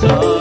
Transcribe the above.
So.